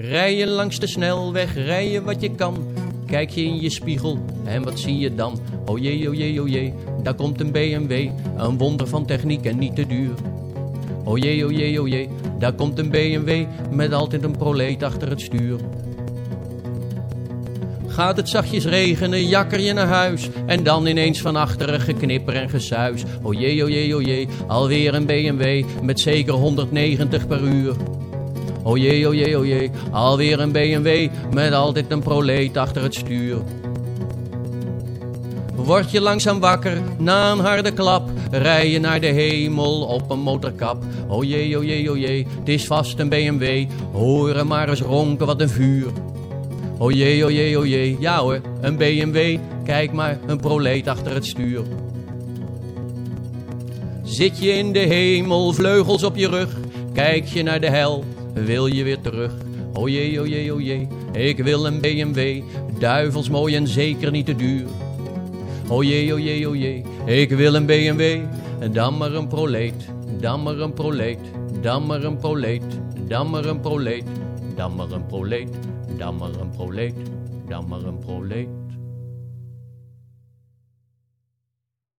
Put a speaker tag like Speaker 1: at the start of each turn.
Speaker 1: Rijden langs de snelweg, rijden wat je kan. Kijk je in je spiegel en wat zie je dan? O jee, o jee, o jee, daar komt een BMW. Een wonder van techniek en niet te duur. O jee, o jee, o jee, daar komt een BMW met altijd een proleet achter het stuur. Gaat het zachtjes regenen, jakker je naar huis. En dan ineens van achteren geknipper en gesuis. O jee, o jee, o jee, alweer een BMW met zeker 190 per uur. O jee, o jee, o jee, alweer een BMW met altijd een proleet achter het stuur. Word je langzaam wakker na een harde klap, rij je naar de hemel op een motorkap. O jee, o jee, o jee, het is vast een BMW, horen maar eens ronken wat een vuur. O jee, o jee, o jee, ja hoor, een BMW, kijk maar, een proleet achter het stuur. Zit je in de hemel, vleugels op je rug, kijk je naar de hel, wil je weer terug. O jee, o jee, o jee, ik wil een BMW, duivels mooi en zeker niet te duur. O jee, o jee, o jee, ik wil een BMW, dan maar een proleet, dan maar een proleet, dan maar een proleet, dan maar een proleet, dan maar een proleet, dan maar een proleet, dan maar een proleet.